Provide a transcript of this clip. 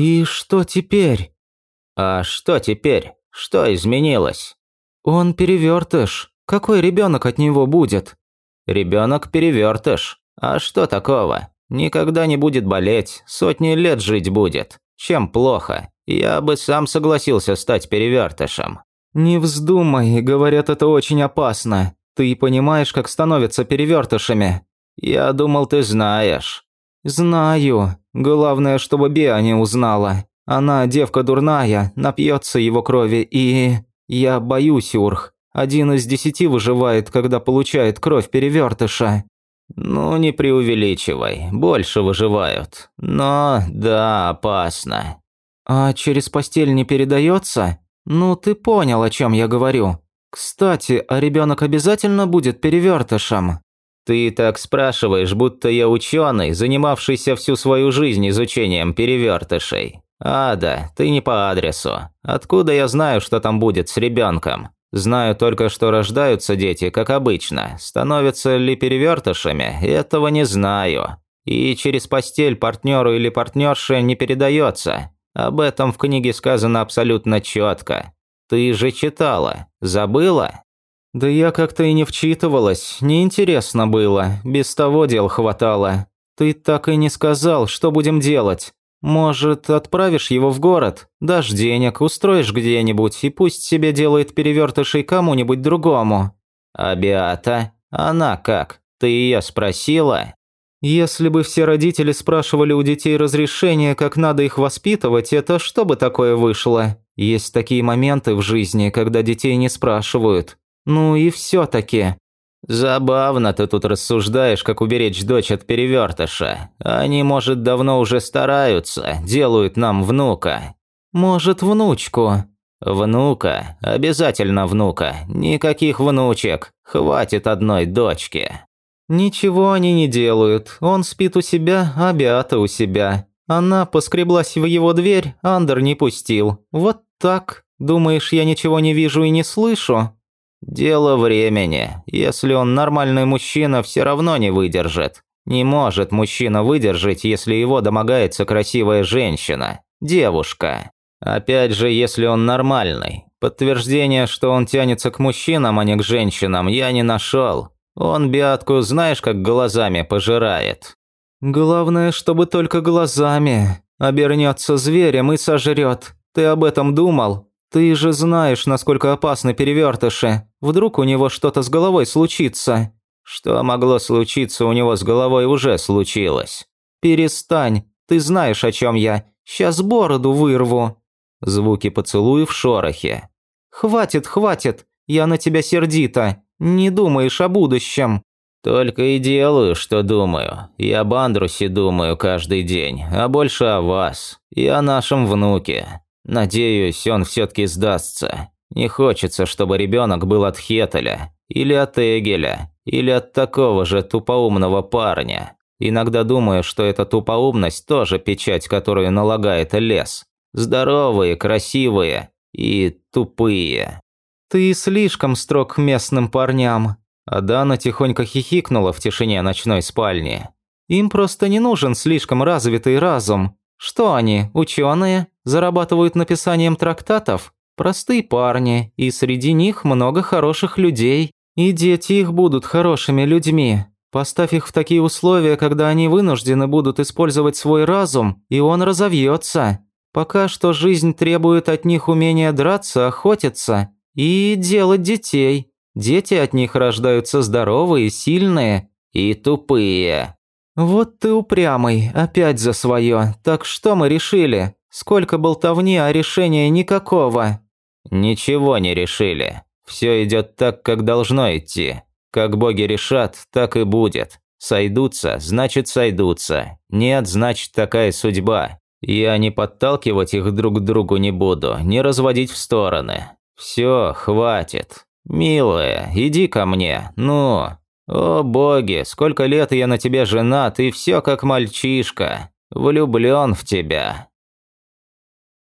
«И что теперь?» «А что теперь? Что изменилось?» «Он перевертыш. Какой ребенок от него будет?» «Ребенок перевертыш. А что такого? Никогда не будет болеть, сотни лет жить будет. Чем плохо? Я бы сам согласился стать перевертышем». «Не вздумай, говорят, это очень опасно. Ты понимаешь, как становятся перевертышами?» «Я думал, ты знаешь». «Знаю. Главное, чтобы Беа не узнала. Она девка дурная, напьется его крови и... Я боюсь, Урх. Один из десяти выживает, когда получает кровь перевертыша. Ну, не преувеличивай, больше выживают. Но, да, опасно. А через постель не передается? Ну, ты понял, о чем я говорю. Кстати, а ребенок обязательно будет перевертышем? Ты так спрашиваешь, будто я ученый, занимавшийся всю свою жизнь изучением перевертышей. Ада, ты не по адресу. Откуда я знаю, что там будет с ребенком? Знаю только, что рождаются дети, как обычно. Становятся ли перевертышами, этого не знаю. И через постель партнеру или партнерше не передается. Об этом в книге сказано абсолютно четко. Ты же читала. Забыла? Да я как-то и не вчитывалась, неинтересно было, без того дел хватало. Ты так и не сказал, что будем делать. Может, отправишь его в город, дашь денег, устроишь где-нибудь, и пусть себе делает перевертышей кому-нибудь другому. А Беата? Она как? Ты ее спросила? Если бы все родители спрашивали у детей разрешения, как надо их воспитывать, это что бы такое вышло? Есть такие моменты в жизни, когда детей не спрашивают. Ну и все-таки. Забавно ты тут рассуждаешь, как уберечь дочь от перевертыша. Они, может, давно уже стараются, делают нам внука. Может, внучку. Внука, обязательно внука. Никаких внучек. Хватит одной дочки. Ничего они не делают. Он спит у себя, а Беата у себя. Она поскреблась в его дверь, Андер не пустил. Вот так. Думаешь, я ничего не вижу и не слышу? «Дело времени. Если он нормальный мужчина, все равно не выдержит. Не может мужчина выдержать, если его домогается красивая женщина. Девушка. Опять же, если он нормальный. Подтверждение, что он тянется к мужчинам, а не к женщинам, я не нашел. Он Биатку знаешь, как глазами пожирает». «Главное, чтобы только глазами. Обернется зверем и сожрет. Ты об этом думал?» «Ты же знаешь, насколько опасны перевертыши. Вдруг у него что-то с головой случится?» «Что могло случиться у него с головой уже случилось». «Перестань. Ты знаешь, о чем я. Сейчас бороду вырву». Звуки поцелуев в шорохе. «Хватит, хватит. Я на тебя сердита. Не думаешь о будущем». «Только и делаю, что думаю. И об Андрусе думаю каждый день, а больше о вас. И о нашем внуке. Надеюсь, он все-таки сдастся. Не хочется, чтобы ребенок был от Хетеля, или от Эгеля, или от такого же тупоумного парня. Иногда думаю, что эта тупоумность тоже печать, которую налагает лес. Здоровые, красивые и тупые. «Ты слишком строг к местным парням», Адана тихонько хихикнула в тишине ночной спальни. «Им просто не нужен слишком развитый разум. Что они, ученые, зарабатывают написанием трактатов? Простые парни, и среди них много хороших людей. И дети их будут хорошими людьми. Поставь их в такие условия, когда они вынуждены будут использовать свой разум, и он разовьется. Пока что жизнь требует от них умения драться, охотиться и делать детей. Дети от них рождаются здоровые, сильные и тупые. «Вот ты упрямый, опять за свое. Так что мы решили? Сколько болтовни, а решения никакого». «Ничего не решили. Все идет так, как должно идти. Как боги решат, так и будет. Сойдутся, значит сойдутся. Нет, значит такая судьба. Я не подталкивать их друг к другу не буду, не разводить в стороны. Все, хватит. Милая, иди ко мне, ну, «О боги, сколько лет я на тебя женат, и все как мальчишка. Влюблен в тебя».